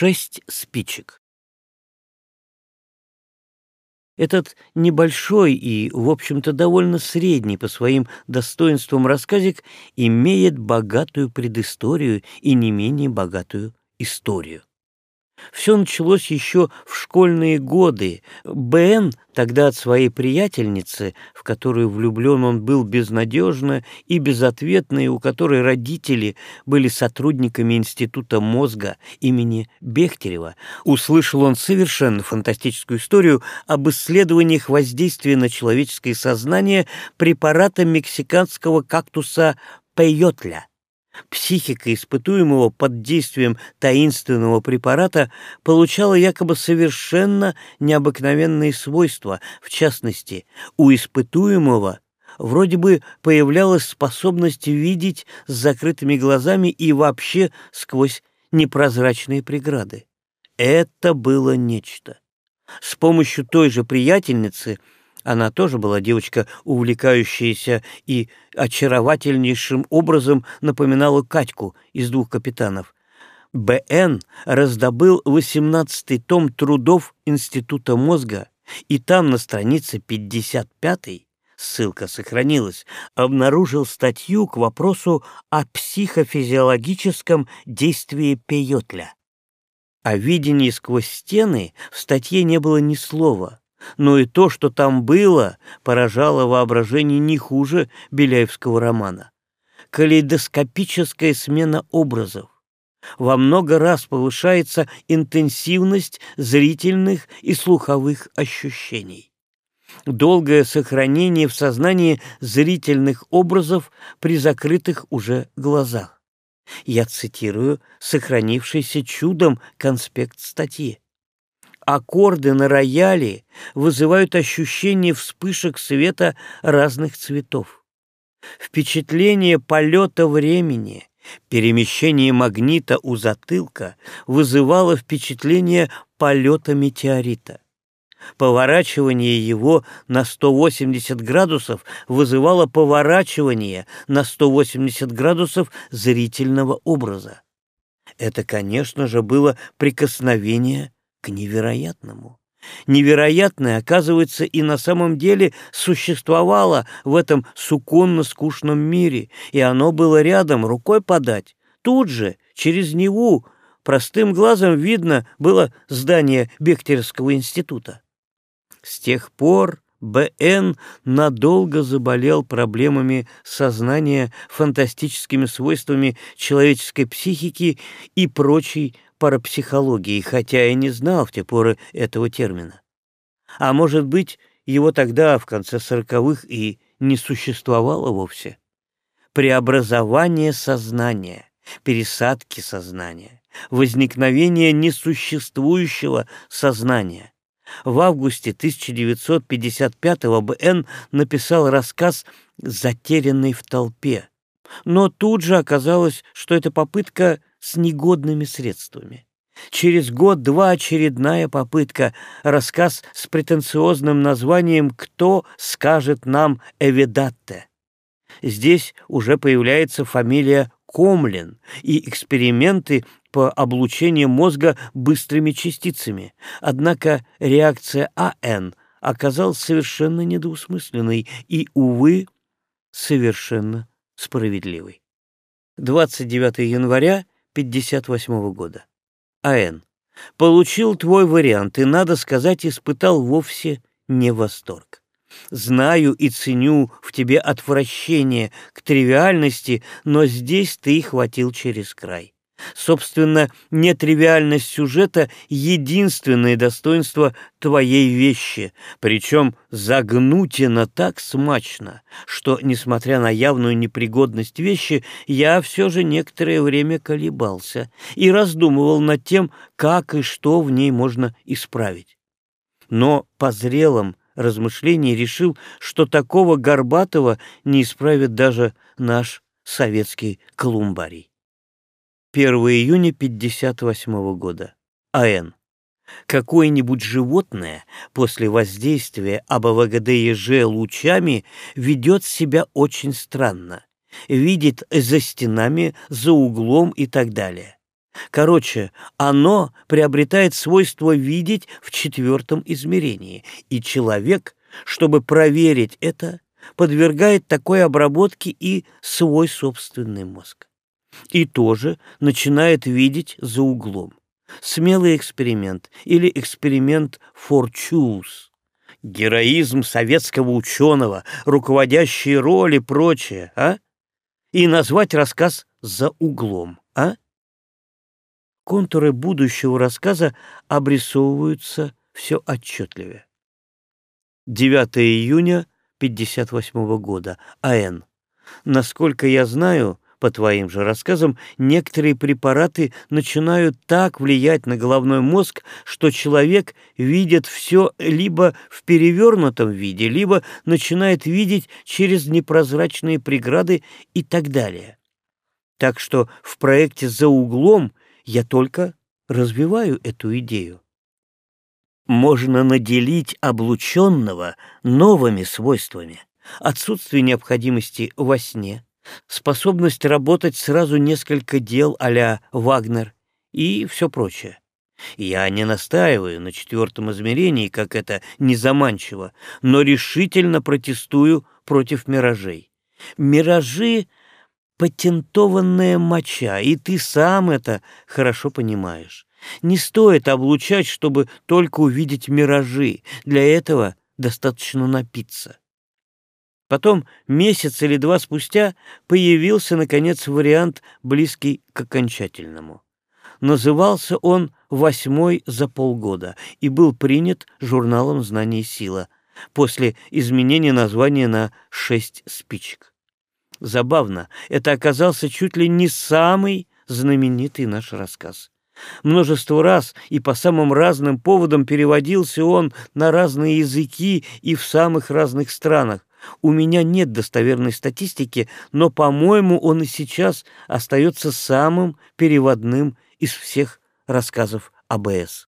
Шесть спичек. Этот небольшой и, в общем-то, довольно средний по своим достоинствам рассказик имеет богатую предысторию и не менее богатую историю. Все началось еще в школьные годы. Бен тогда от своей приятельницы, в которую влюблен он был безнадежно и безответно, и у которой родители были сотрудниками Института мозга имени Бехтерева, услышал он совершенно фантастическую историю об исследованиях воздействия на человеческое сознание препарата мексиканского кактуса пейотля Психика испытуемого под действием таинственного препарата получала якобы совершенно необыкновенные свойства, в частности, у испытуемого вроде бы появлялась способность видеть с закрытыми глазами и вообще сквозь непрозрачные преграды. Это было нечто. С помощью той же приятельницы – она тоже была девочка, увлекающаяся и очаровательнейшим образом напоминала Катьку из двух капитанов. Б.Н. раздобыл восемнадцатый том трудов Института мозга, и там на странице 55 ссылка сохранилась, обнаружил статью к вопросу о психофизиологическом действии пейотля. О видении сквозь стены в статье не было ни слова, но и то, что там было, поражало воображение не хуже Беляевского романа. Калейдоскопическая смена образов. Во много раз повышается интенсивность зрительных и слуховых ощущений. Долгое сохранение в сознании зрительных образов при закрытых уже глазах. Я цитирую сохранившийся чудом конспект статьи аккорды на рояле вызывают ощущение вспышек света разных цветов. Впечатление полета времени, перемещение магнита у затылка вызывало впечатление полета метеорита. Поворачивание его на 180 градусов вызывало поворачивание на 180 градусов зрительного образа. Это, конечно же, было прикосновение к невероятному. Невероятное, оказывается, и на самом деле существовало в этом суконно-скучном мире, и оно было рядом, рукой подать. Тут же, через Неву, простым глазом видно было здание Бехтерского института. С тех пор Б.Н. надолго заболел проблемами сознания, фантастическими свойствами человеческой психики и прочей парапсихологии, хотя и не знал в те поры этого термина. А может быть, его тогда, в конце сороковых, и не существовало вовсе. Преобразование сознания, пересадки сознания, возникновение несуществующего сознания. В августе 1955-го Б.Н. написал рассказ «Затерянный в толпе», но тут же оказалось, что это попытка с негодными средствами. Через год-два очередная попытка, рассказ с претенциозным названием «Кто скажет нам Эвидатте?». Здесь уже появляется фамилия Комлин и эксперименты по облучению мозга быстрыми частицами. Однако реакция А.Н. оказалась совершенно недоусмысленной и, увы, совершенно справедливой. 29 января 58 года. А.Н. Получил твой вариант и, надо сказать, испытал вовсе не восторг. Знаю и ценю в тебе отвращение к тривиальности, но здесь ты хватил через край. Собственно, нетривиальность сюжета — единственное достоинство твоей вещи, причем загнутина так смачно, что, несмотря на явную непригодность вещи, я все же некоторое время колебался и раздумывал над тем, как и что в ней можно исправить. Но по зрелом размышлении решил, что такого горбатого не исправит даже наш советский колумбарий. 1 июня 58 года. А.Н. Какое-нибудь животное после воздействия АБВГД-ЕЖ лучами ведет себя очень странно, видит за стенами, за углом и так далее. Короче, оно приобретает свойство видеть в четвертом измерении, и человек, чтобы проверить это, подвергает такой обработке и свой собственный мозг. И тоже начинает видеть за углом. Смелый эксперимент или эксперимент Форчус. Героизм советского ученого, руководящие роли, прочее, а? И назвать рассказ «за углом», а? Контуры будущего рассказа обрисовываются все отчетливее. 9 июня 58 года. А.Н. Насколько я знаю, по твоим же рассказам, некоторые препараты начинают так влиять на головной мозг, что человек видит все либо в перевернутом виде, либо начинает видеть через непрозрачные преграды и так далее. Так что в проекте «За углом» я только развиваю эту идею. Можно наделить облученного новыми свойствами. Отсутствие необходимости во сне, способность работать сразу несколько дел а Вагнер и все прочее. Я не настаиваю на четвертом измерении, как это незаманчиво, но решительно протестую против миражей. Миражи — патентованная моча, и ты сам это хорошо понимаешь. Не стоит облучать, чтобы только увидеть миражи. Для этого достаточно напиться. Потом, месяц или два спустя, появился, наконец, вариант, близкий к окончательному. Назывался он «Восьмой за полгода» и был принят журналом «Знание сила» после изменения названия на «Шесть спичек». Забавно, это оказался чуть ли не самый знаменитый наш рассказ. Множество раз и по самым разным поводам переводился он на разные языки и в самых разных странах. У меня нет достоверной статистики, но, по-моему, он и сейчас остается самым переводным из всех рассказов АБС.